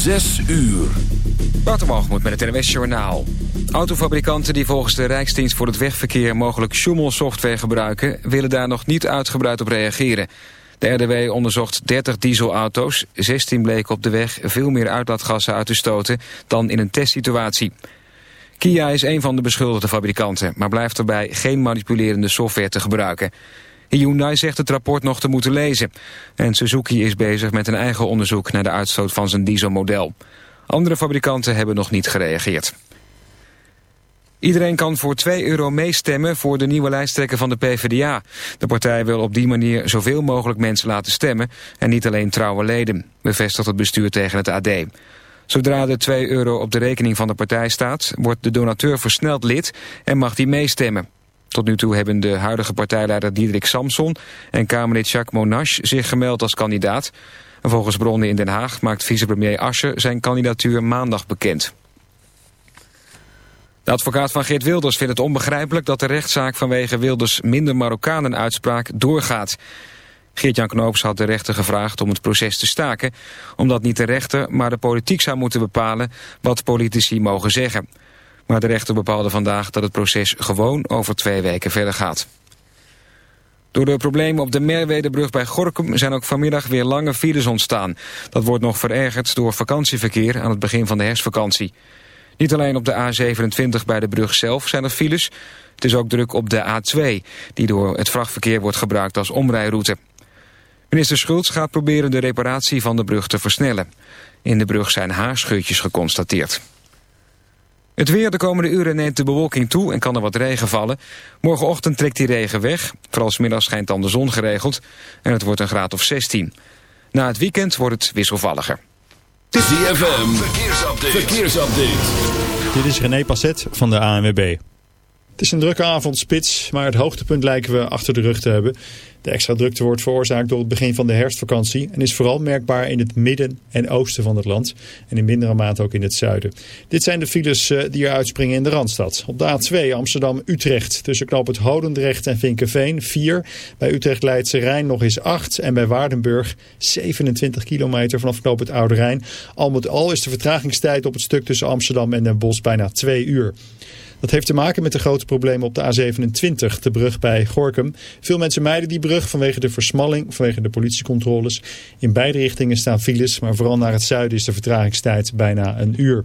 Zes uur. Waterwalgemoed met het NWS Journaal. Autofabrikanten die volgens de Rijksdienst voor het Wegverkeer... mogelijk schommelsoftware gebruiken... willen daar nog niet uitgebreid op reageren. De RDW onderzocht 30 dieselauto's. 16 bleken op de weg veel meer uitlaatgassen uit te stoten... dan in een testsituatie. Kia is een van de beschuldigde fabrikanten... maar blijft erbij geen manipulerende software te gebruiken... Hyundai zegt het rapport nog te moeten lezen. En Suzuki is bezig met een eigen onderzoek naar de uitstoot van zijn dieselmodel. Andere fabrikanten hebben nog niet gereageerd. Iedereen kan voor 2 euro meestemmen voor de nieuwe lijsttrekker van de PvdA. De partij wil op die manier zoveel mogelijk mensen laten stemmen... en niet alleen trouwe leden, bevestigt het bestuur tegen het AD. Zodra de 2 euro op de rekening van de partij staat... wordt de donateur versneld lid en mag die meestemmen. Tot nu toe hebben de huidige partijleider Diederik Samson en Kamerlid Jacques Monash zich gemeld als kandidaat. En volgens bronnen in Den Haag maakt vicepremier Ascher zijn kandidatuur maandag bekend. De advocaat van Geert Wilders vindt het onbegrijpelijk dat de rechtszaak vanwege Wilders minder Marokkanen uitspraak doorgaat. Geert-Jan Knoops had de rechter gevraagd om het proces te staken... omdat niet de rechter, maar de politiek zou moeten bepalen wat politici mogen zeggen. Maar de rechter bepaalde vandaag dat het proces gewoon over twee weken verder gaat. Door de problemen op de Merwedebrug bij Gorkum zijn ook vanmiddag weer lange files ontstaan. Dat wordt nog verergerd door vakantieverkeer aan het begin van de herfstvakantie. Niet alleen op de A27 bij de brug zelf zijn er files. Het is ook druk op de A2, die door het vrachtverkeer wordt gebruikt als omrijroute. Minister Schultz gaat proberen de reparatie van de brug te versnellen. In de brug zijn haarscheurtjes geconstateerd. Het weer de komende uren neemt de bewolking toe en kan er wat regen vallen. Morgenochtend trekt die regen weg. Vooral middag schijnt dan de zon geregeld. En het wordt een graad of 16. Na het weekend wordt het wisselvalliger. ZFM, verkeersupdate. verkeersupdate. Dit is René Passet van de ANWB. Het is een drukke avondspits, maar het hoogtepunt lijken we achter de rug te hebben. De extra drukte wordt veroorzaakt door het begin van de herfstvakantie en is vooral merkbaar in het midden en oosten van het land en in mindere mate ook in het zuiden. Dit zijn de files eh, die er uitspringen in de Randstad. Op de A2 Amsterdam-Utrecht tussen knoop het Hodendrecht en Vinkenveen 4. Bij Utrecht-Leidse Rijn nog eens 8 en bij Waardenburg 27 kilometer vanaf knoop het Oude Rijn. Al met al is de vertragingstijd op het stuk tussen Amsterdam en Den Bosch bijna 2 uur. Dat heeft te maken met de grote problemen op de A27, de brug bij Gorkum. Veel mensen mijden die brug vanwege de versmalling, vanwege de politiecontroles. In beide richtingen staan files, maar vooral naar het zuiden is de vertragingstijd bijna een uur.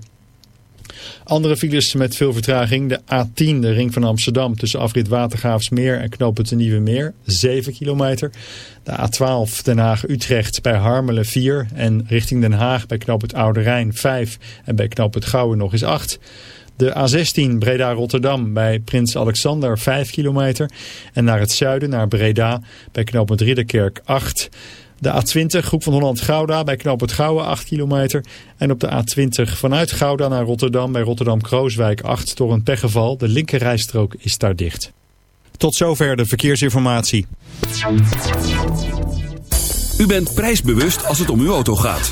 Andere files met veel vertraging. De A10, de ring van Amsterdam, tussen afrit Watergraafsmeer en knooppunt de Nieuwe Meer, 7 kilometer. De A12, Den Haag-Utrecht bij Harmelen 4 en richting Den Haag bij knooppunt Oude Rijn 5 en bij knooppunt Gouwen nog eens 8. De A16 Breda-Rotterdam bij Prins Alexander 5 kilometer. En naar het zuiden, naar Breda, bij knooppunt Ridderkerk 8 de A20, Groep van Holland-Gouda, bij knooppunt Gouwen 8 kilometer. En op de A20 vanuit Gouda naar Rotterdam, bij Rotterdam-Krooswijk 8 door een pechgeval. De linkerrijstrook is daar dicht. Tot zover de verkeersinformatie. U bent prijsbewust als het om uw auto gaat.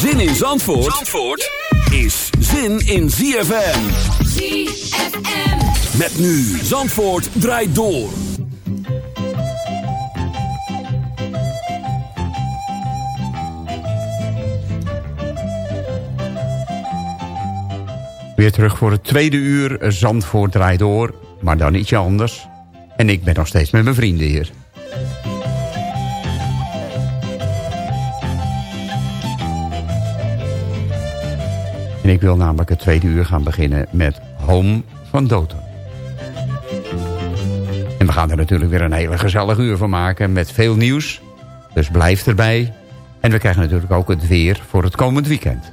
Zin in Zandvoort, Zandvoort is zin in ZFM. ZFM. Met nu Zandvoort draait door. Weer terug voor het tweede uur. Zandvoort draait door, maar dan ietsje anders. En ik ben nog steeds met mijn vrienden hier. En ik wil namelijk het tweede uur gaan beginnen met Home van Doton. En we gaan er natuurlijk weer een hele gezellig uur van maken met veel nieuws. Dus blijf erbij. En we krijgen natuurlijk ook het weer voor het komend weekend.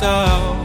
myself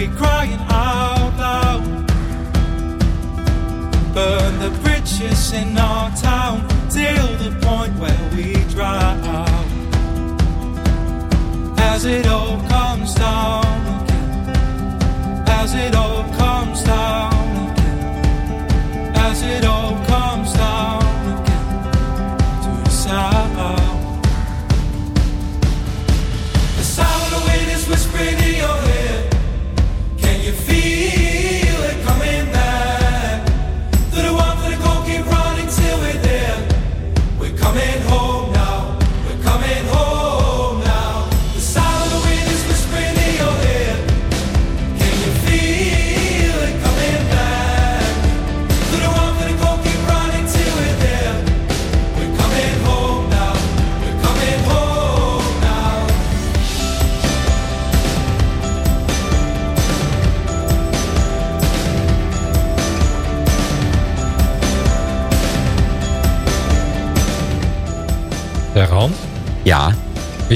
be crying out loud. Burn the bridges in our town till the point where we drown. As it all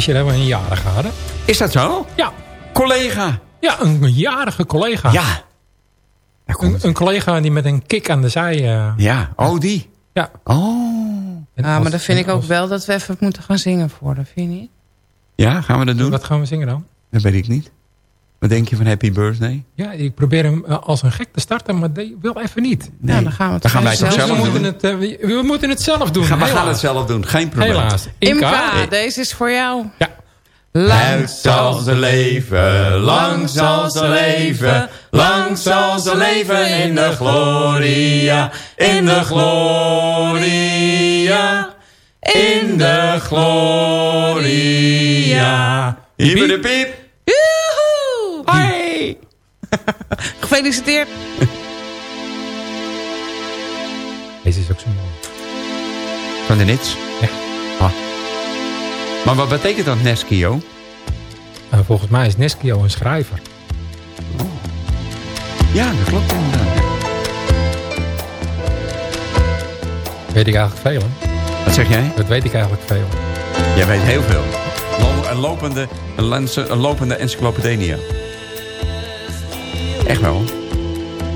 je dat we een jarige hadden? is dat zo? Ja, Collega. ja een jarige collega. Ja. Een, een collega die met een kick aan de zij... eh, Ja, oh die. ja. Oh. Ja, maar als- dan vind ik ook wel dat we even moeten gaan zingen voor haar, vind je niet? Ja, gaan we dat doen? Wat gaan we zingen dan? Dat weet ik niet. Wat denk je van Happy Birthday? Ja, ik probeer hem eh, als een gek te starten, maar die wil even niet. Nee. Ja, dan gaan we het Dan gaan wij zelf we, doen? moeten het, eh, we, we moeten het zelf doen. Gaan, we gaan het zelf doen, geen probleem. Helaas. Imka, Imka. deze is voor jou. Ja. Lang zal ze leven, lang zal ze leven, lang zal ze leven in de gloria, in de gloria, in de gloria. Hier de piep. Gefeliciteerd. Deze is ook zo mooi. Van de Nits? Ja. Ah. Maar wat betekent dat Neskio? Eh, volgens mij is Neskio een schrijver. Ja, dat klopt inderdaad. Weet ik eigenlijk veel, hè? Wat zeg jij? Dat weet ik eigenlijk veel. Jij weet heel veel. Een lopende, een, lopende encyclopedia. Echt wel.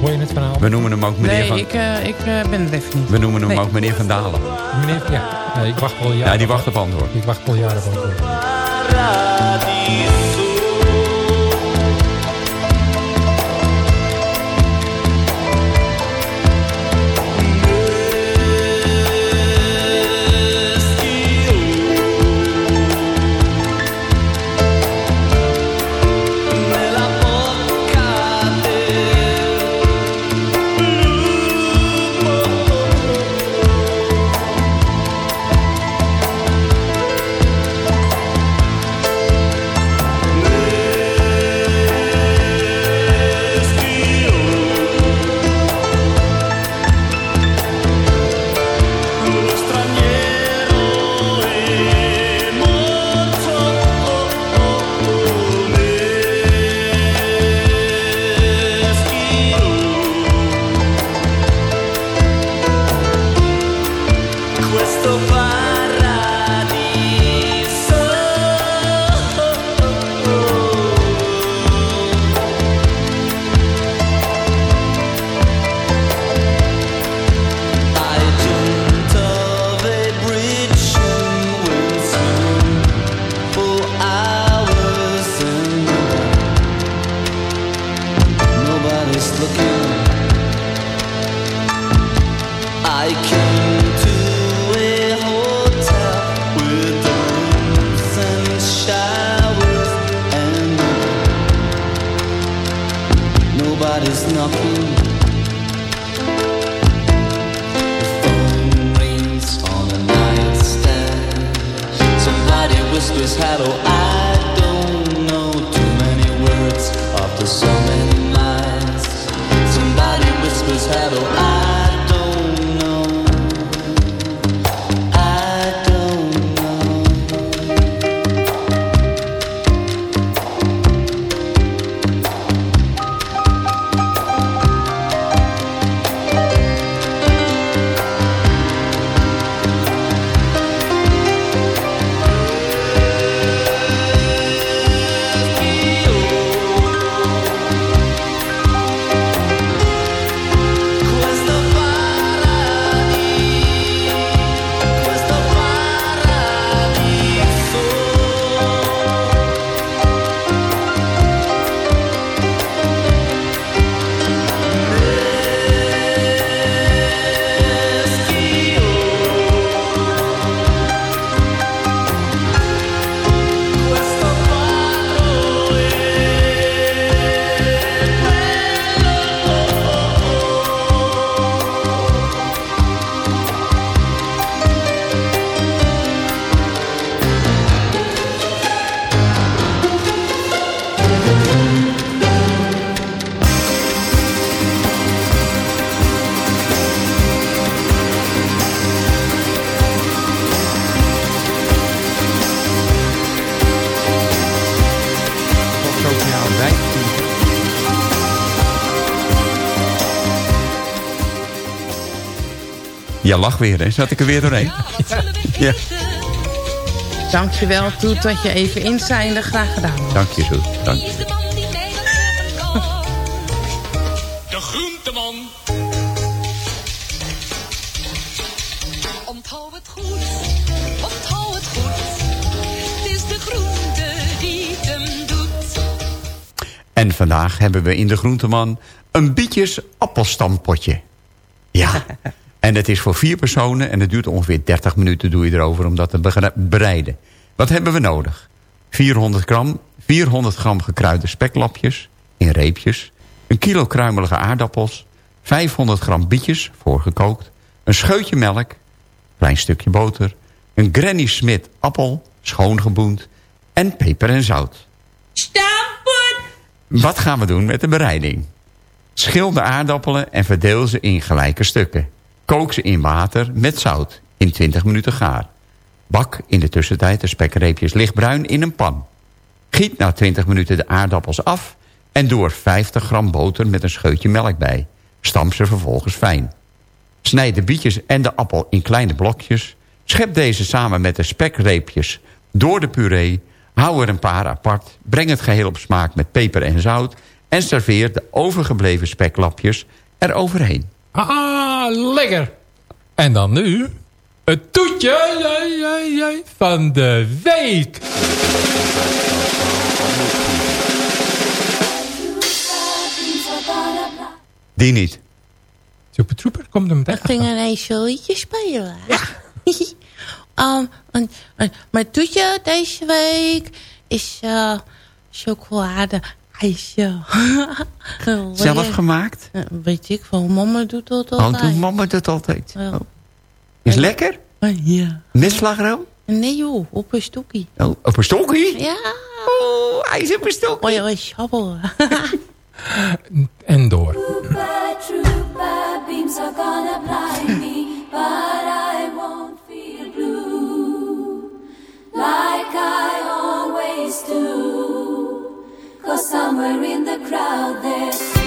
Hoor je het verhaal? We noemen hem ook meneer Nee, van... ik, eh, ik eh, ben het even niet. We noemen hem Nee. ook meneer Van Dalen. Meneer, ja, nee, ik wacht al jaren. Ja, die wacht op antwoord. Ik wacht al jaren op antwoord. Ja, lach weer, hè? Zat ik er weer doorheen? Ja, Dankjewel, Toet, dat je even inzijnde. Graag gedaan. hoor. dank je. Dank je. De groenteman. Onthoud het goed, onthoud het goed. Het is de groente die het hem doet. En vandaag hebben we in de Groenteman een bietjes appelstampotje. Ja, en het is voor vier personen en het duurt ongeveer 30 minuten doe je erover om dat te bereiden. Wat hebben we nodig? 400 gram, 400 gram gekruide speklapjes in reepjes, een kilo kruimelige aardappels, 500 gram bietjes, voorgekookt, een scheutje melk, klein stukje boter, een Granny Smith appel, schoongeboend en peper en zout. Wat gaan we doen met de bereiding? Schil de aardappelen en verdeel ze in gelijke stukken. Kook ze in water met zout in 20 minuten gaar. Bak in de tussentijd de spekreepjes lichtbruin in een pan. Giet na 20 minuten de aardappels af... en doe er 50 gram boter met een scheutje melk bij. Stamp ze vervolgens fijn. Snijd de bietjes en de appel in kleine blokjes. Schep deze samen met de spekreepjes door de puree. Hou er een paar apart. Breng het geheel op smaak met peper en zout. En serveer de overgebleven speklapjes eroverheen. Ah! ah. Nou lekker. En dan nu... Het toetje van de week. Die niet. Super Trooper komt er meteen We ging een liedje spelen. Ja. Ehm, um, en, mijn toetje deze week is uh, chocolade ijsje. Zelf gemaakt? Weet ik van Mama doet dat oh, altijd. Oh, mama doet altijd. Oh. Is lekker? Ah, ja. Met? Nee joh, op een stokkie. Oh, op een stokkie? Ja. Oh, ijs op een stokkie. Oh, schabbel. en door. Like I always do Cause somewhere in the crowd there.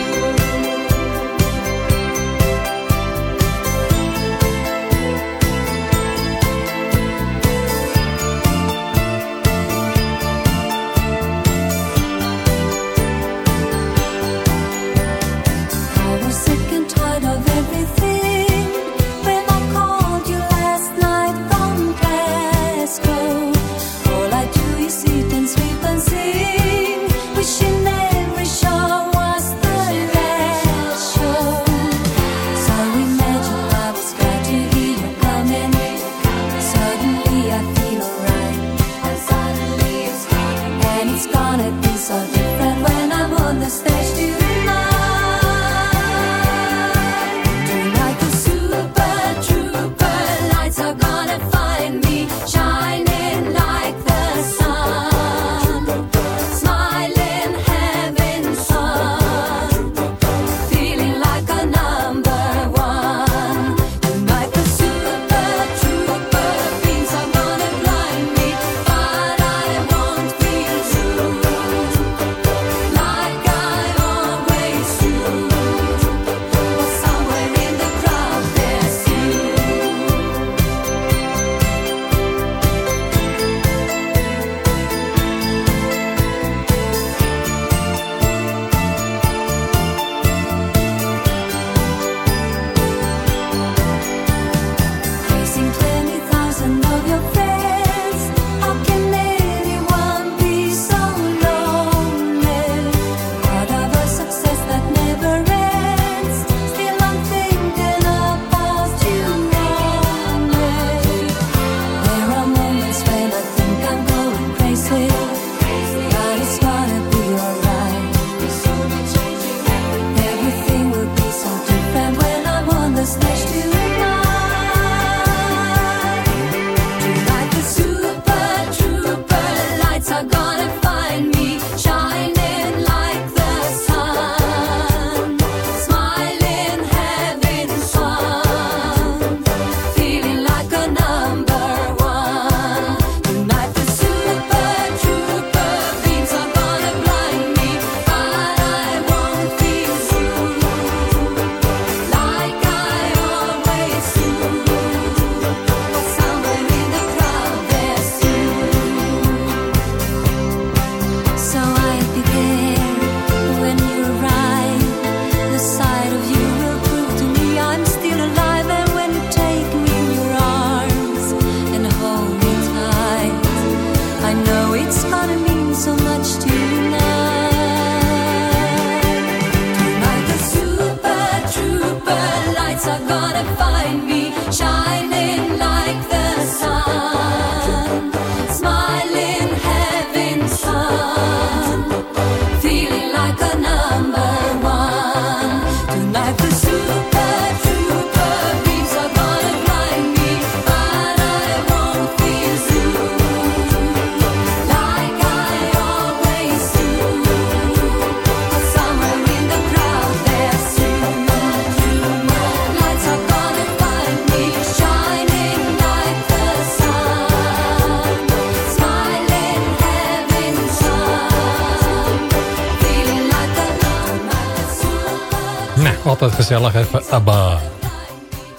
gezellig even Abba.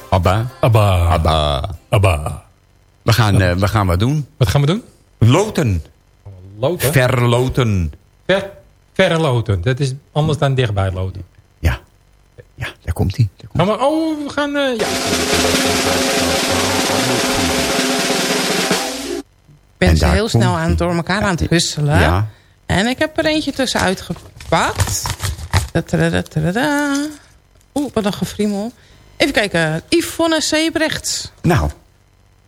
Abba? Abba. Abba. We gaan, uh, we gaan wat doen. Wat gaan we doen? Loten. Loten? Verloten. Ver, verloten. Dat is anders dan dichtbij loten. Ja. Ja, daar komt hij. Gaan we, oh, we gaan... Uh, ja. Ik ben ze heel snel aan, door elkaar aan het husselen. Ja. En ik heb er eentje tussenuit gepakt. Oeh, wat een gefriemel. Even kijken. Yvonne Sebrecht. Nou,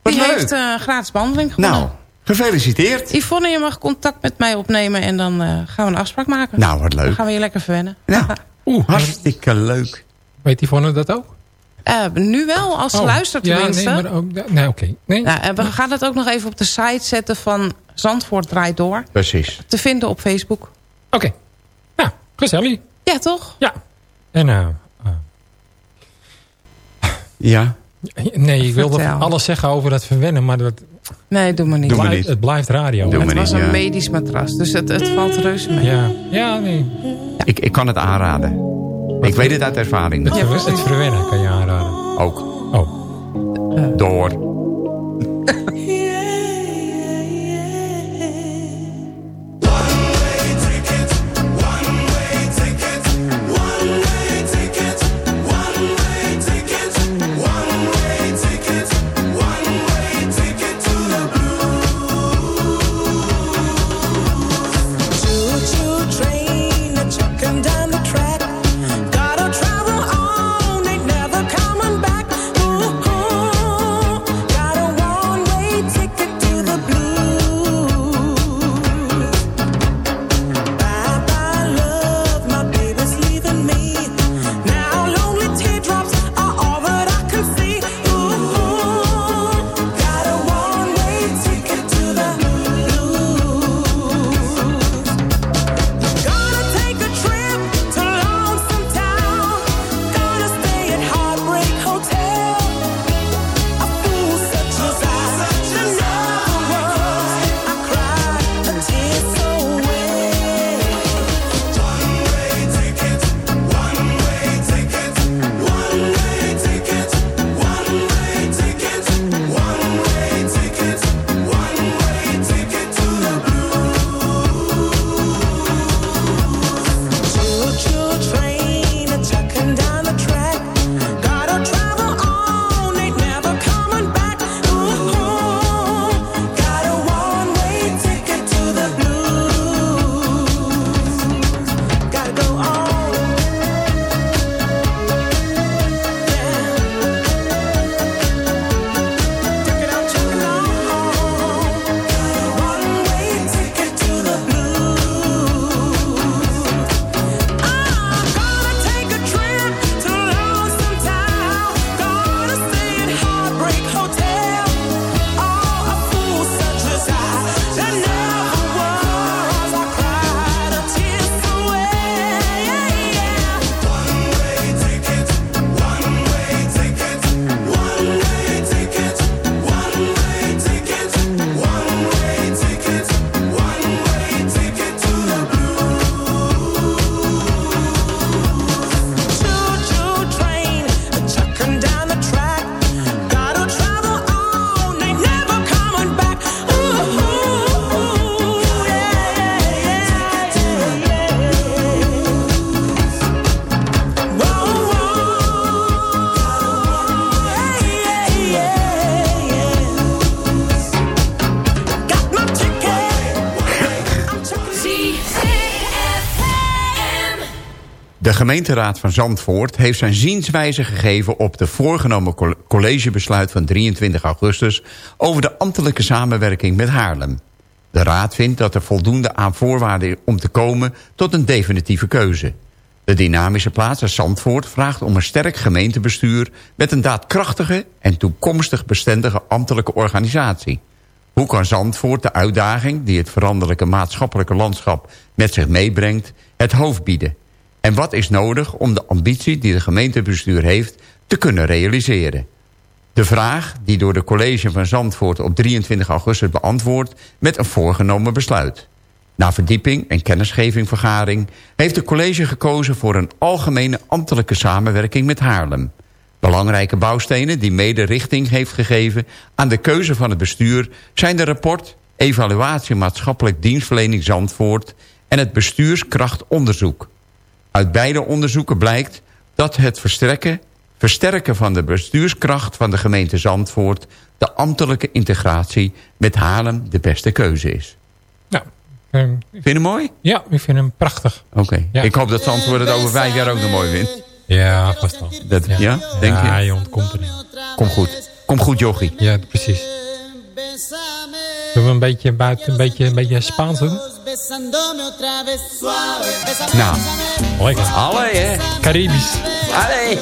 wat Die leuk. heeft eh, gratis behandeling gewonnen. nou, gefeliciteerd. Yvonne, je mag contact met mij opnemen en dan eh, gaan we een afspraak maken. Nou, wat Dan leuk. gaan we je lekker verwennen. Nou, hartstikke leuk. Weet Yvonne dat ook? Eh, nu wel, als ze Oh, luistert ja, tenminste. nee, maar ook, nee, oké. Nee. Nou, en we gaan het ook nog even op de site zetten van Zandvoort Draait Door. Precies. Te vinden op Facebook. Oké. Nou, gezellig. Ja, toch? Ja. En eh, Ja, nee, ik wilde Vertel. alles zeggen over dat verwennen, maar dat Nee, doe maar niet. Doe maar niet. het blijft radio. Doe het was niet, een ja. medisch matras, dus het, het valt reuze mee. Ja, ja nee. ik, ik kan het aanraden. Ik weet het uit ervaring. Het, het verwennen kan je aanraden. Ook. Oh. Door. Gemeenteraad van Zandvoort heeft zijn zienswijze gegeven... op de voorgenomen col- collegebesluit van 23 augustus... over de ambtelijke samenwerking met Haarlem. De raad vindt dat er voldoende aan voorwaarden om te komen... tot een definitieve keuze. De dynamische plaats als Zandvoort vraagt om een sterk gemeentebestuur... met een daadkrachtige en toekomstig bestendige ambtelijke organisatie. Hoe kan Zandvoort de uitdaging die het veranderlijke maatschappelijke landschap met zich meebrengt... het hoofd bieden? En wat is nodig om de ambitie die de gemeentebestuur heeft te kunnen realiseren? De vraag die door de college van Zandvoort op 23 augustus beantwoord met een voorgenomen besluit. Na verdieping en kennisgevingvergaring heeft de college gekozen voor een algemene ambtelijke samenwerking met Haarlem. Belangrijke bouwstenen die mede richting heeft gegeven aan de keuze van het bestuur zijn de rapport Evaluatie maatschappelijk dienstverlening Zandvoort en het bestuurskrachtonderzoek. Uit beide onderzoeken blijkt dat het versterken, versterken van de bestuurskracht van de gemeente Zandvoort... de ambtelijke integratie met Haarlem de beste keuze is. Nou, ehm, Vind je hem mooi? ja, ik vind hem prachtig. Oké. Ja. Ik hoop dat Zandvoort het over vijf jaar ook nog mooi vindt. Ja, vast wel. Dat, ja. Denk ja, je? er niet. Kom goed. Kom goed, jochie. Ja, precies. Zullen we een beetje buiten, een beetje, een beetje Spaans doen? Nou, Lekker. allee hè. Caribisch. Allee.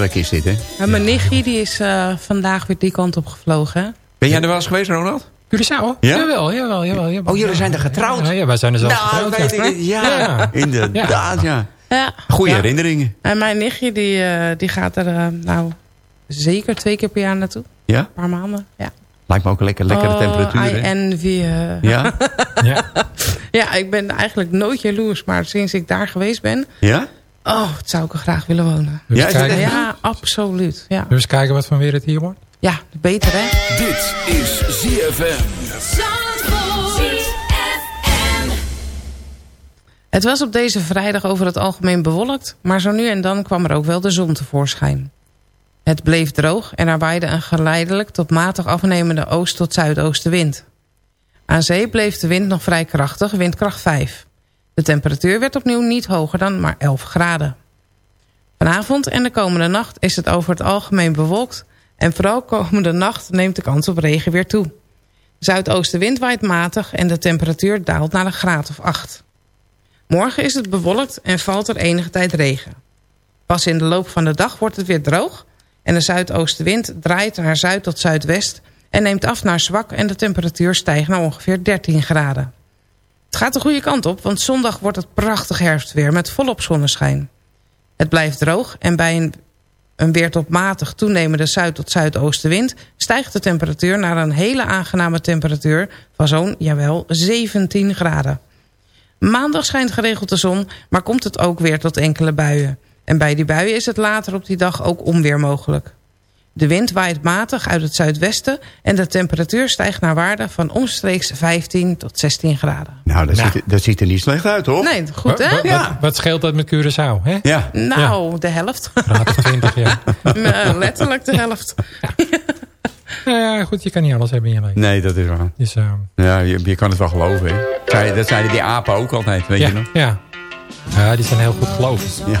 Heerlijk is dit, hè? Ja, mijn nichtje die is eh, vandaag weer die kant op gevlogen. hè? Ben jij er wel eens geweest, Ronald? Curaçao? Ja? Jawel, jawel, jawel, jawel. Oh, jullie zijn er getrouwd? Ja, ja, wij zijn er zelf Nou, getrouwd. weet ik. Ja, inderdaad, ja. Ja. Goeie Ja. herinneringen. En mijn nichtje die, eh, die gaat er eh, nou zeker twee keer per jaar naartoe. Ja? Een paar maanden. Ja. Lijkt me ook een lekker, lekkere Oh, temperatuur, I envy her. Ja? Ja. Ja, ik ben eigenlijk nooit jaloers. Maar sinds ik daar geweest ben... Ja? Oh, het zou ik er graag willen wonen. Dus Ja, is kijken? Ja, absoluut. Ja, dus kijken wat van weer het hier wordt. ja beter hè. Dit is ZFM. Het was op deze vrijdag over het algemeen bewolkt, maar zo nu en dan kwam er ook wel de zon tevoorschijn. Het bleef droog en er waaide een geleidelijk tot matig afnemende oost- tot zuidoostenwind. Aan zee bleef de wind nog vrij krachtig, windkracht 5. De temperatuur werd opnieuw niet hoger dan maar 11 graden. Vanavond en de komende nacht is het over het algemeen bewolkt... en vooral komende nacht neemt de kans op regen weer toe. Zuidoostenwind waait matig en de temperatuur daalt naar een graad of 8. Morgen is het bewolkt en valt er enige tijd regen. Pas in de loop van de dag wordt het weer droog... en de zuidoostenwind draait naar zuid tot zuidwest... en neemt af naar zwak en de temperatuur stijgt naar ongeveer 13 graden. Het gaat de goede kant op, want zondag wordt het prachtig herfstweer... met volop zonneschijn. Het blijft droog en bij een, een weer tot matig toenemende zuid- tot zuidoostenwind... stijgt de temperatuur naar een hele aangename temperatuur... van zo'n, jawel, 17 graden. Maandag schijnt geregeld de zon, maar komt het ook weer tot enkele buien. En bij die buien is het later op die dag ook onweer mogelijk. De wind waait matig uit het zuidwesten... en de temperatuur stijgt naar waarde van omstreeks 15 tot 16 graden. Nou, dat, Nou. Ziet, dat ziet er niet slecht uit, hoor. Nee, goed hè? Wat, wat, wat scheelt dat met Curaçao, hè? Ja. Nou, de helft. Graad of 20, ja. Nou, Letterlijk de helft. Nou ja, goed, je kan niet alles hebben in je leven. Nee, dat is waar. Dus, eh, Ja, je, je kan het wel geloven, hè. Dat zeiden die apen ook altijd, weet ja, je nog? ja. ja, die zijn heel goed gelovig. Ja.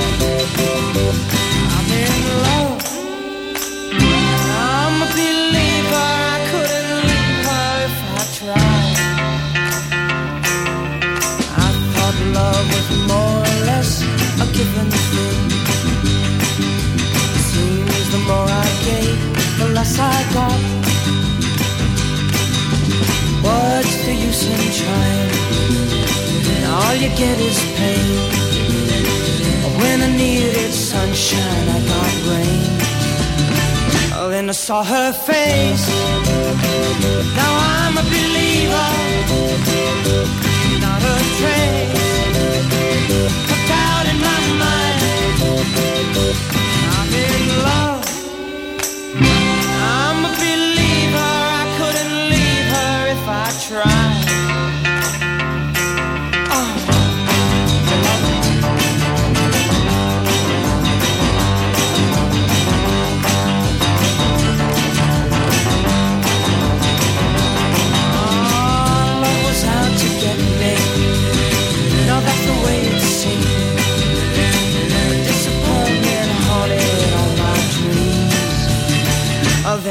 Given. Seems the more I gave, the less I got. What's the use in trying? And all you get is pain. When I needed sunshine, I got rain. Oh, then I saw her face. Now I'm a believer, not a trace I'm in love.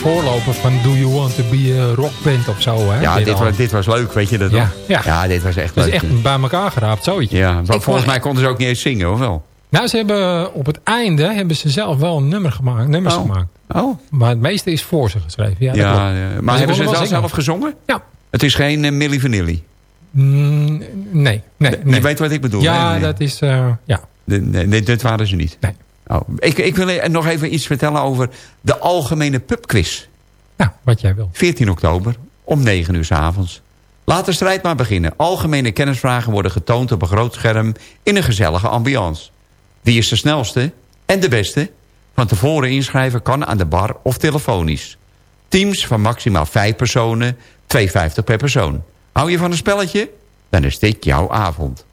voorloper van Do You Want To Be a Rock Band of zo, hè? Ja, dit was, dit was leuk, weet je dat Ja, ja. dit was echt leuk. is echt bij elkaar geraapt, zoiets. Ja, volgens vond- mij konden ze ook niet eens zingen, of wel? Nou, ze hebben op het einde hebben ze zelf wel een nummer gemaakt, nummers Oh. gemaakt. Oh, Maar het meeste is voor ze geschreven. Ja, ja. Maar hebben ze het wel zingen. zelf gezongen? Ja. Het is geen uh, Milli Vanilli. Mm, nee, nee, nee. Je weet wat ik bedoel, Ja? Nee. dat is... eh, ja. De- Nee, nee, dit waren ze niet. Nee. Oh, ik, ik wil nog even iets vertellen over de algemene pubquiz. Nou, wat jij wil. 14 oktober om 9 uur s avonds. Laat de strijd maar beginnen. Algemene kennisvragen worden getoond op een groot scherm in een gezellige ambiance. Wie is de snelste en de beste? Van tevoren inschrijven kan aan de bar of telefonisch. Teams van maximaal 5 personen, 2,50 per persoon. Hou je van een spelletje? Dan is dit jouw avond.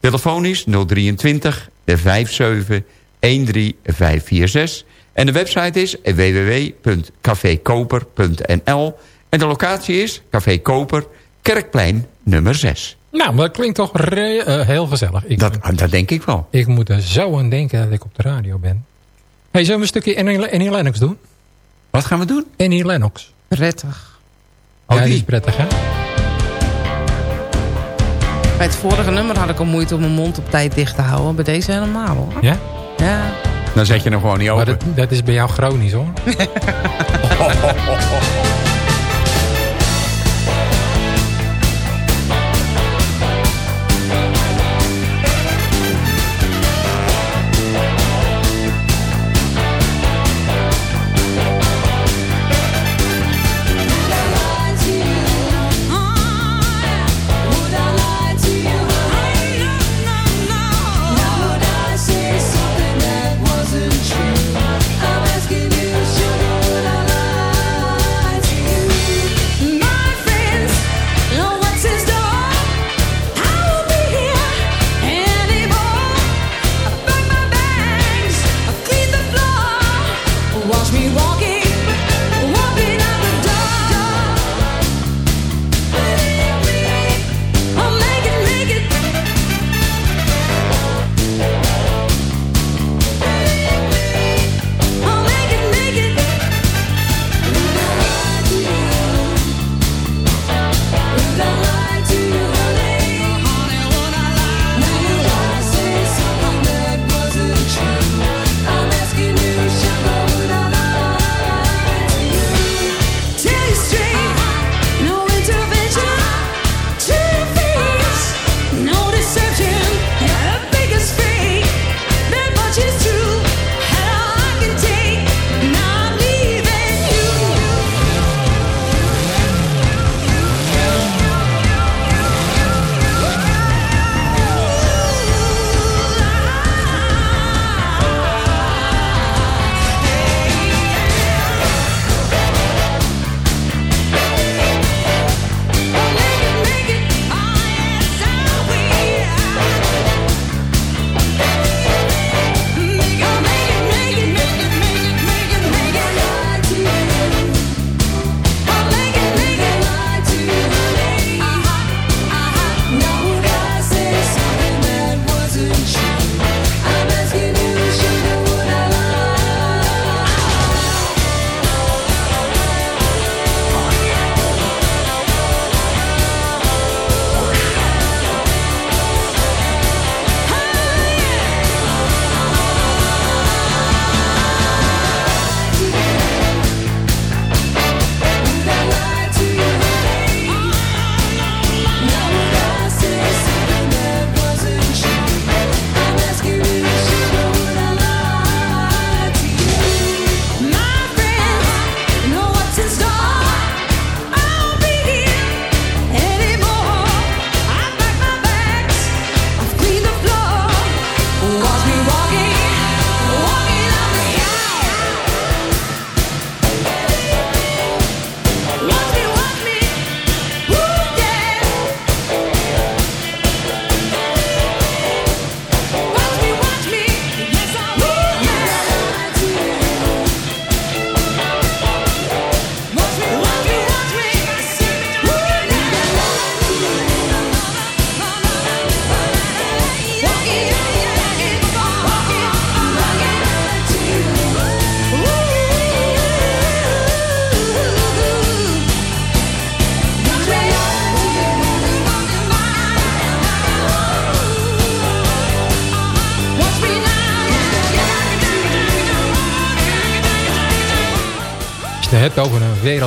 Telefonisch 023 57 13546. En de website is www.cafekoper.nl. En de locatie is Café Koper, Kerkplein nummer 6. Nou, maar dat klinkt toch eh, heel gezellig. Ik, Dat, dat denk ik wel. ik moet er zo aan denken dat ik op de radio ben. Hey, zullen we een stukje Annie, Annie Lennox doen? Wat gaan we doen? Annie Lennox. Prettig. Oh, ja, die die. is prettig, hè? Bij het vorige nummer had ik al moeite om mijn mond op tijd dicht te houden. Bij deze helemaal hoor. Ja? Ja. Dan zet je hem gewoon niet Maar open. dat, dat is bij jou chronisch hoor.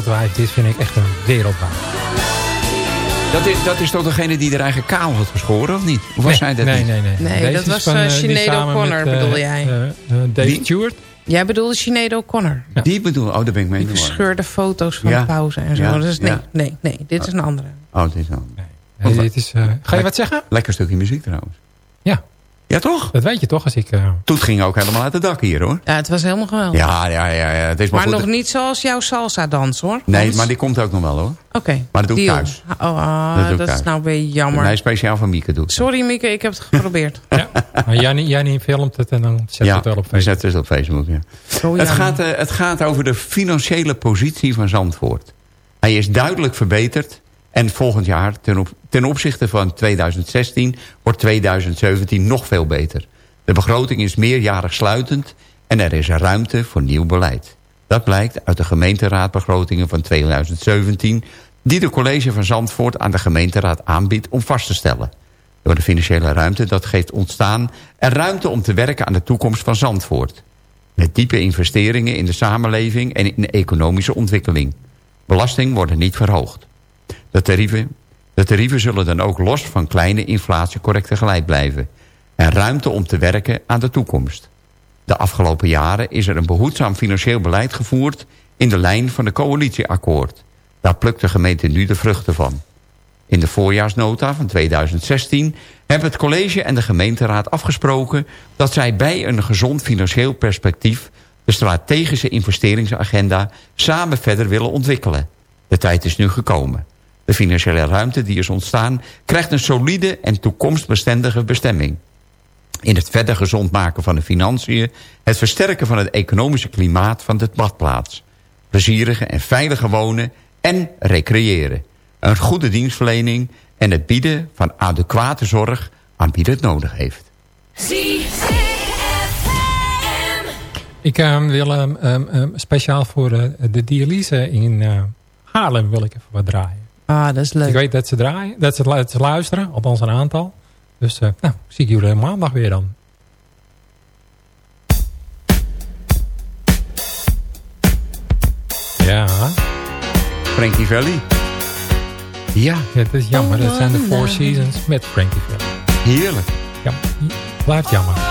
wereldwijd, dit vind ik echt een wereldwijd. Dat is, dat is toch degene die er eigen kaal had geschoren, of niet? Of was zij dat nee, niet? nee, nee, Nee, Deze dat was, van, die Sinead O'Connor, bedoel jij? eh, Dave Wie? Stewart. Jij bedoelde Sinead O'Connor. Die bedoel Oh, daar ben ik mee Die verscheurde foto's van Ja. de pauze en zo. Ja, Dus nee, ja. nee, nee, dit is een andere. Oh, dit is dan. Nee, dit is, eh, ga je wat zeggen? Lekker stukje muziek trouwens. Ja. Toch? Dat weet je toch als ik... eh, Toet ging ook helemaal uit het dak hier, hoor. Ja, het was helemaal geweldig. Ja, ja, ja. ja. Het is maar, maar goed. nog niet zoals jouw salsa dans hoor. Nee, maar die komt ook nog wel, hoor. Oké. Maar dat doe ik deal. thuis. Oh, ah, Dat is nou weer jammer. Nee, speciaal van Mieke doet. Sorry Mieke, ik heb het geprobeerd. ja. Maar Jannie, Jannie filmt het en dan zet ja, het wel op we Facebook. zetten het op Facebook, ja. Oh, Het, gaat, eh, het gaat over de financiële positie van Zandvoort. Hij is duidelijk verbeterd. En volgend jaar, ten, op- ten opzichte van 2016, wordt 2017 nog veel beter. De begroting is meerjarig sluitend en er is ruimte voor nieuw beleid. Dat blijkt uit de gemeenteraadbegrotingen van 2017... die de college van Zandvoort aan de gemeenteraad aanbiedt om vast te stellen. Door de financiële ruimte dat geeft ontstaan en ruimte om te werken aan de toekomst van Zandvoort. Met diepe investeringen in de samenleving en in de economische ontwikkeling. Belasting worden niet verhoogd. De tarieven, de tarieven zullen dan ook los van kleine inflatiecorrecte gelijk blijven. En ruimte om te werken aan de toekomst. De afgelopen jaren is er een behoedzaam financieel beleid gevoerd... in de lijn van de coalitieakkoord. Daar plukt de gemeente nu de vruchten van. In de voorjaarsnota van 2016 hebben het college en de gemeenteraad afgesproken... dat zij bij een gezond financieel perspectief... de strategische investeringsagenda samen verder willen ontwikkelen. De tijd is nu gekomen. De financiële ruimte die is ontstaan... krijgt een solide en toekomstbestendige bestemming in het verder gezond maken van de financiën... het versterken van het economische klimaat van de badplaats. Plezierige en veilige wonen en recreëren. Een goede dienstverlening en het bieden van adequate zorg aan wie het nodig heeft. Ik eh, wil ehm, ehm, ehm, speciaal voor eh, de dialyse in eh, Haarlem wil ik even wat draaien. Ah, dat is leuk. Ik weet dat ze draaien, dat ze, dat ze luisteren, althans een aantal. Dus eh, nou, zie ik jullie maandag weer dan. Ja. Frankie Valley. Ja. dat is jammer. Dat zijn de Four Seasons met Frankie Valley. Heerlijk. Ja, blijft jammer.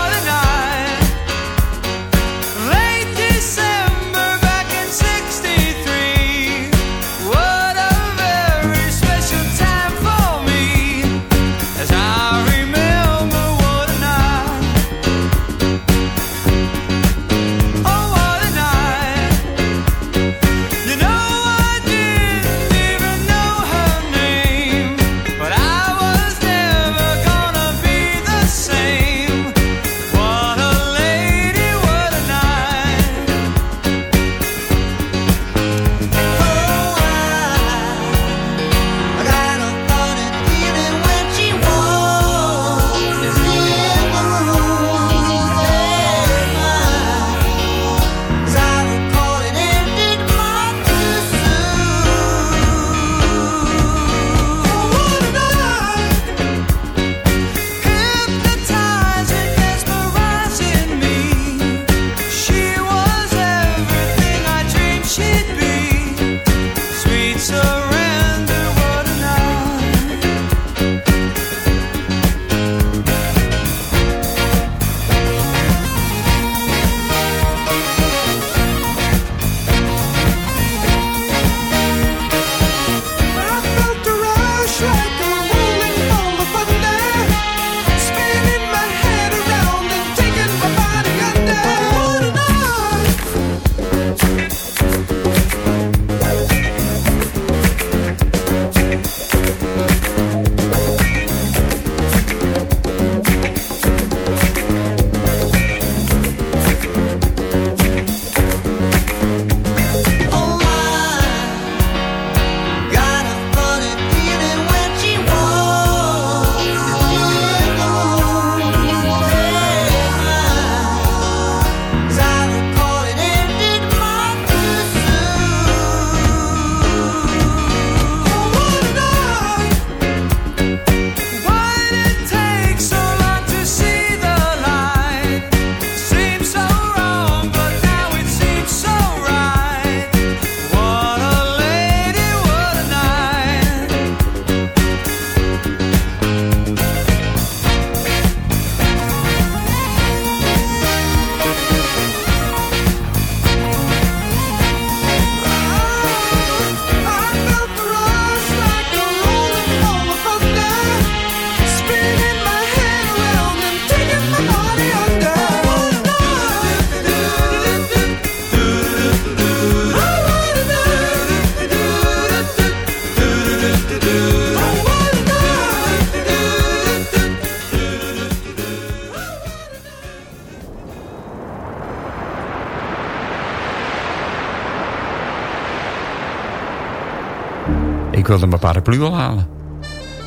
Paraplu al halen.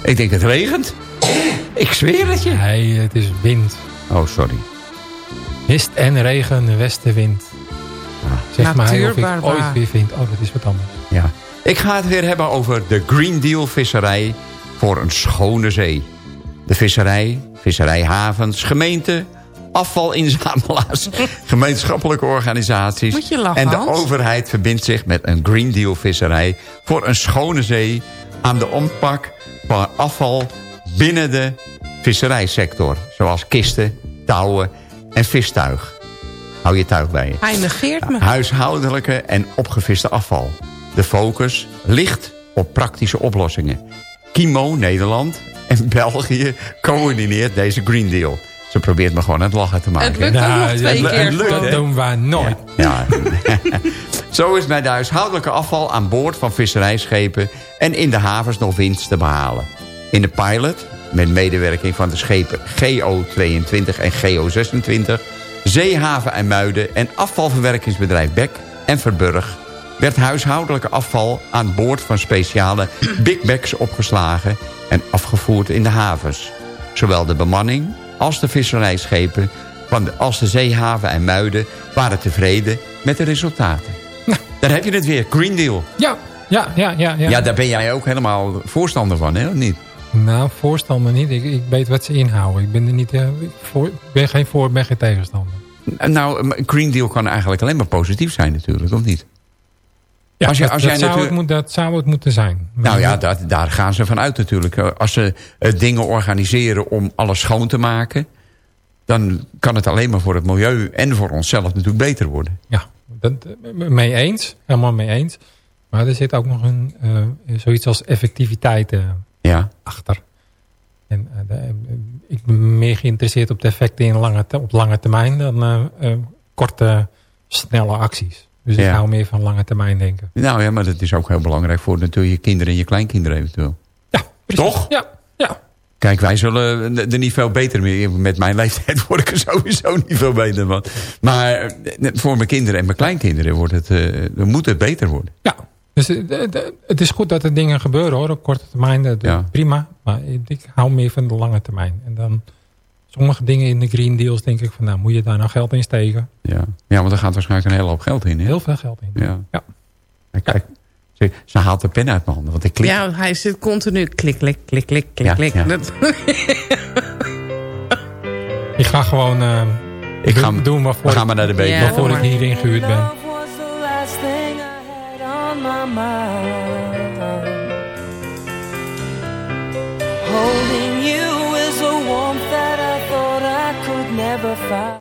Ik denk het regent. Ik zweer het je. Nee, het is wind. Oh, sorry. Mist en regen, westenwind. Zeg maar of ik ooit weer vind. Oh, dat is wat anders. Ja. Ik ga het weer hebben over de Green Deal visserij voor een schone zee. De De visserij, visserijhavens, gemeenten, afvalinzamelaars, gemeenschappelijke organisaties... Moet je lachen, en de Hans? overheid verbindt zich met een Green Deal visserij... voor een schone zee aan de ompak van afval binnen de visserijsector. Zoals kisten, touwen en vistuig. Hou je tuig bij je. Hij negeert me. Huishoudelijke en opgeviste afval. De focus ligt op praktische oplossingen. Kimo, Nederland en België coördineert deze Green Deal. Ze probeert me gewoon aan het lachen te maken. Het lukt nog twee het- keer. het lukt, Dat doen wij nooit. Ja. Zo is bij de huishoudelijke afval aan boord van visserijschepen... en in de havens nog winst te behalen. In de pilot, met medewerking van de schepen GO22 en GO26... Zeehaven en Muiden en afvalverwerkingsbedrijf Beck en Verburg... werd huishoudelijke afval aan boord van speciale big bags opgeslagen... en afgevoerd in de havens. Zowel de bemanning als de visserijschepen... Van de, als de zeehaven en Muiden waren tevreden met de resultaten. Daar heb je het weer, Green Deal. Ja, ja, ja, ja. ja. Ja, daar ben jij ook helemaal voorstander van, hè? Of niet? Nou, voorstander niet. Ik, ik weet wat ze inhouden. Ik ben er niet eh, voor, ik ben geen voor, ben geen tegenstander. Nou, een Green Deal kan eigenlijk alleen maar positief zijn natuurlijk, of niet? Ja, Als je- dat, als dat jij zou natuurlijk- het moet, dat zou het moeten zijn. Maar Nou ja, dat, daar gaan ze van uit natuurlijk. Eh, Als ze eh, dingen organiseren om alles schoon te maken... dan kan het alleen maar voor het milieu en voor onszelf natuurlijk beter worden. Ja, dat, eh, mee eens. Helemaal mee eens. Maar er zit ook nog een, eh, zoiets als effectiviteit eh, Ja, achter. En de- ik ben meer geïnteresseerd op de effecten in lange, te- op lange termijn dan korte, snelle acties. Dus ik hou meer van lange termijn denken. nou ja, maar dat is ook heel belangrijk voor natuurlijk je kinderen en je kleinkinderen eventueel. Ja, precies. Toch? Ja, ja. Kijk, wij zullen er niet veel beter mee. Met mijn leeftijd word ik er sowieso niet veel beter van. Maar eh, voor mijn kinderen en mijn kleinkinderen wordt het, eh, dan moet het beter worden. ja. Dus eh, het is goed dat er dingen gebeuren hoor, op korte termijn. Dat, Ja. Prima. Maar ik hou meer van de lange termijn. En dan sommige dingen in de Green Deals denk ik van nou moet je daar nou geld in steken. Ja, ja want er gaat waarschijnlijk een hele hoop geld in. Hè? Heel veel geld in. Ja. Ja. En Kijk, ze, haalt de pen uit mijn handen. Want ik klik. Ja, hij zit continu klik, klik, klik, klik, klik, Ja, klik. ja. Dat- Ik ga gewoon eh Ik ga, doen, doen waarvoor, we gaan maar naar de. Ja. waarvoor ik hier ingehuurd ben. Holding you is a warmth that I thought I could never find.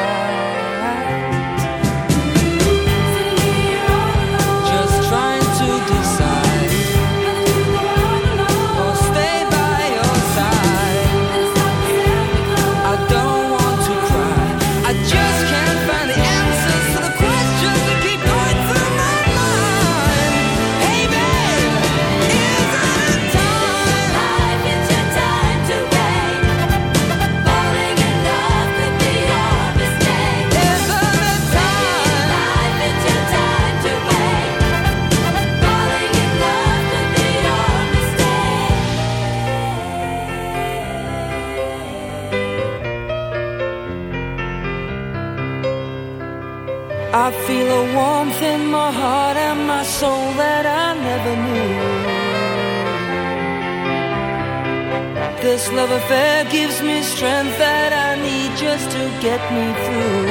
Get me through.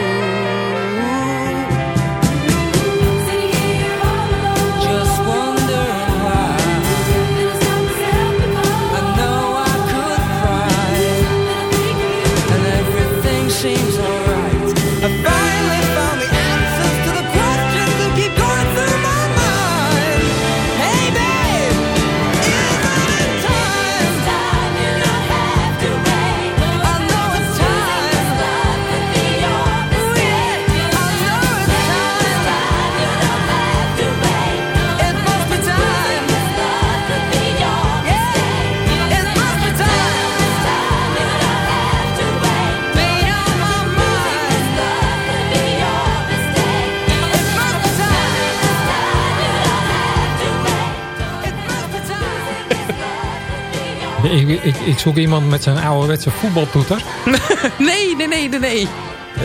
Zoek iemand met zijn ouderwetse voetbaltoeter. Nee, nee, nee, nee, nee.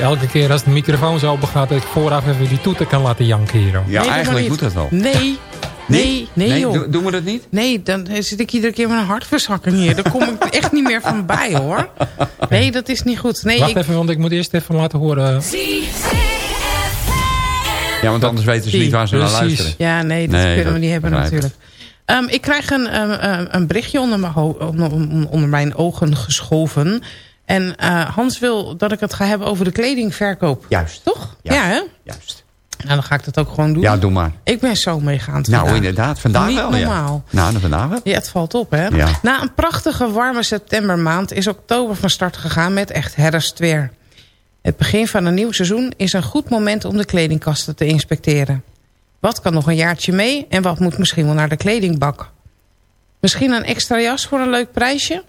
Elke keer als de microfoon zo open gaat... dat ik vooraf even die toeter kan laten janken hier. Ja, Nee, eigenlijk moet dat wel. Nee, nee, nee, joh. do- doen we dat niet? Nee, dan zit ik iedere keer met een hartverzakking hier. Daar kom ik echt niet meer van bij, hoor. Nee, dat is niet goed. Nee, Wacht ik, even, want ik moet eerst even laten horen. Ja, want anders weten ze niet waar ze naar luisteren. ja, nee, dat Nee, kunnen dat we niet hebben natuurlijk. Ehm, ik krijg een, ehm, ehm, een berichtje onder mijn, onder, onder mijn ogen geschoven. En eh, Hans wil dat ik het ga hebben over de kledingverkoop. Juist. Toch? Juist. Ja, hè? Juist. Nou, dan ga ik dat ook gewoon doen. Ja, doe maar. Ik ben zo meegaand Nou, vandaag. inderdaad. Vandaag Niet wel, normaal. ja. Nou, vandaag wel. Ja, het valt op, hè? Ja. Na een prachtige warme septembermaand is oktober van start gegaan met echt herfstweer. Het begin van een nieuw seizoen is een goed moment om de kledingkasten te inspecteren. Wat kan nog een jaartje mee en wat moet misschien wel naar de kledingbak? Misschien een extra jas voor een leuk prijsje?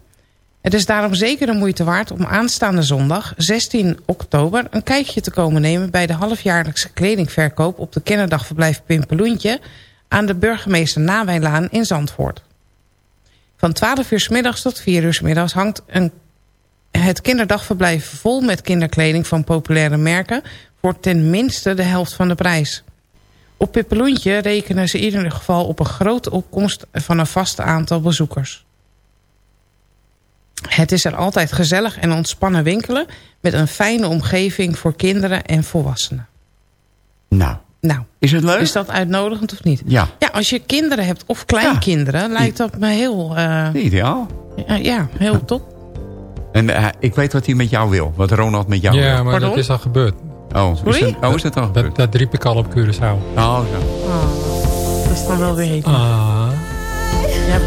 Het is daarom zeker de moeite waard om aanstaande zondag 16 oktober... een kijkje te komen nemen bij de halfjaarlijkse kledingverkoop... op de kinderdagverblijf Pimpeloentje aan de burgemeester Nawijnlaan in Zandvoort. Van 12 uur 's middags tot 4 uur 's middags hangt een, het kinderdagverblijf vol met kinderkleding van populaire merken... voor ten minste de helft van de prijs. Op Pippeloentje rekenen ze in ieder geval op een grote opkomst van een vast aantal bezoekers. Het is er altijd gezellig en ontspannen winkelen... met een fijne omgeving voor kinderen en volwassenen. Nou, Nou, is het leuk? is dat uitnodigend of niet? Ja. Ja, als je kinderen hebt of kleinkinderen... lijkt dat me heel, eh, Ideaal. ja, ja, heel top. En eh, ik weet wat hij met jou wil. Wat Ronald met jou Ja, wil. maar Pardon? dat is al gebeurd. Oh, is Sorry? dat, oh, is dat al gebeurd? Dat, dat riep ik al op Curaçao. Oh, zo. Dat is dan wel weer heet. Ah. Ja,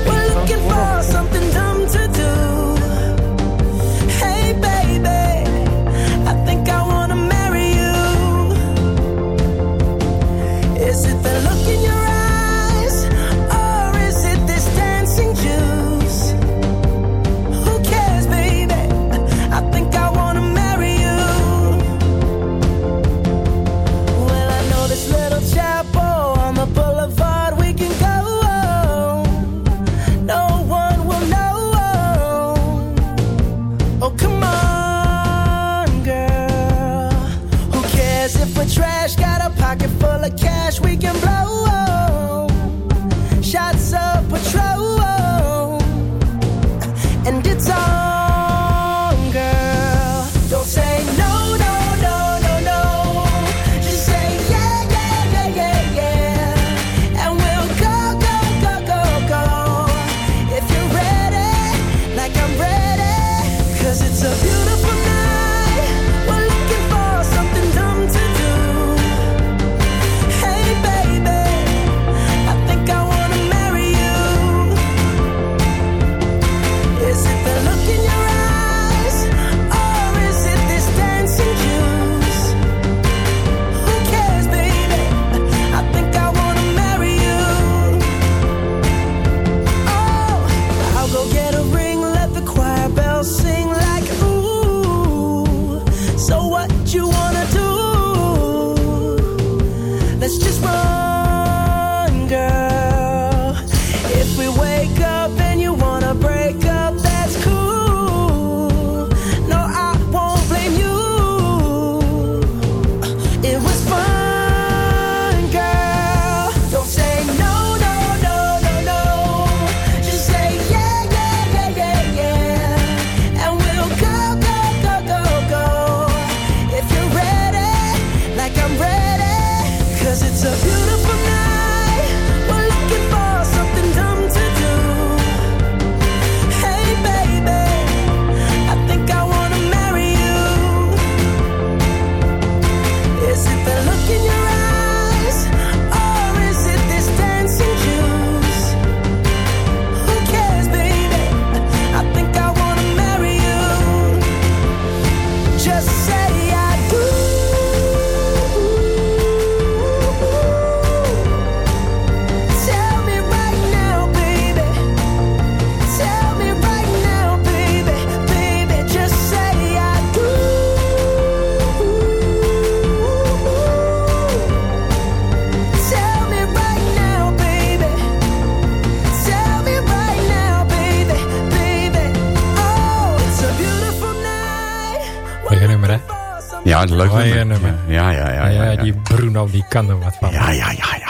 nummer. nummer. Ja, ja, ja. ja, Ja, ja. die Bruno die kan er wat van. Ja, ja, ja, ja.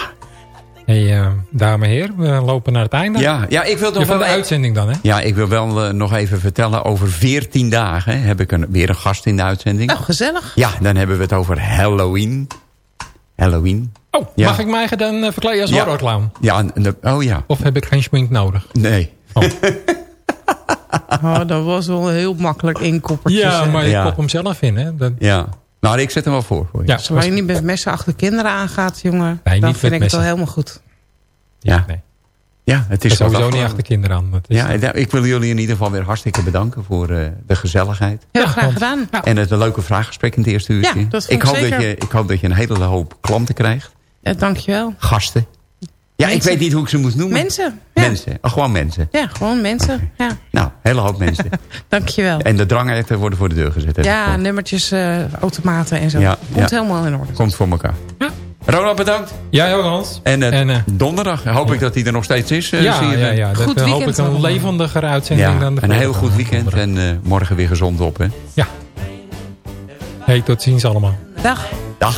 Hey, eh, dames en heren, we lopen naar het einde. Ja, ja ik wil nog van wel... de uitzending dan, hè? Ja, ik wil wel eh, nog even vertellen. Over 14 dagen heb ik een, weer een gast in de uitzending. Nou, gezellig. Ja, dan hebben we het over Halloween. Halloween. Oh, Ja. mag ik mij dan verkleden als Ja. horrorclown? Ja, oh ja. Of heb ik geen schmink nodig? Nee. Oh, dat was wel heel makkelijk inkoppertjes. Ja, hè. maar ik Ja. kop hem zelf in, hè? Dat, Ja. Nou, ik zet hem wel voor. voor je. ja, Zolang je niet met messen achter kinderen aangaat, jongen, Nee, dan vind ik het wel helemaal goed. Ja. nee. Ja, het Ik is sowieso niet achter kinderen aan. Ja, en, ik wil jullie in ieder geval weer hartstikke bedanken voor eh, de gezelligheid. Heel Ja, graag gedaan. En het een leuke vraaggesprek in het eerste uurtje. Ja, dat ik hoop zeker. dat je, ik hoop dat je een hele hoop klanten krijgt. Ja, dankjewel. Gasten. Ja, ik weet niet hoe ik ze moet noemen. Mensen. Ja, Mensen. Oh, gewoon mensen. ja gewoon mensen. Ja, Nou, hele hoop mensen. dankjewel. en de drangerten worden voor de deur gezet. Ja, nummertjes, eh, automaten en zo. Ja, Komt ja. helemaal in orde. Komt voor elkaar. Ja. Ronald, bedankt. Jij ook, Hans. En, eh, En, eh, donderdag hoop ik dat hij er nog steeds is. ja, zie je ja, ja, dat Goed hoop weekend ik een levendiger uitzending Ja, dan de een heel goed weekend en eh, morgen weer gezond op. Hè. Ja. Hey, tot ziens allemaal. Dag. Dag.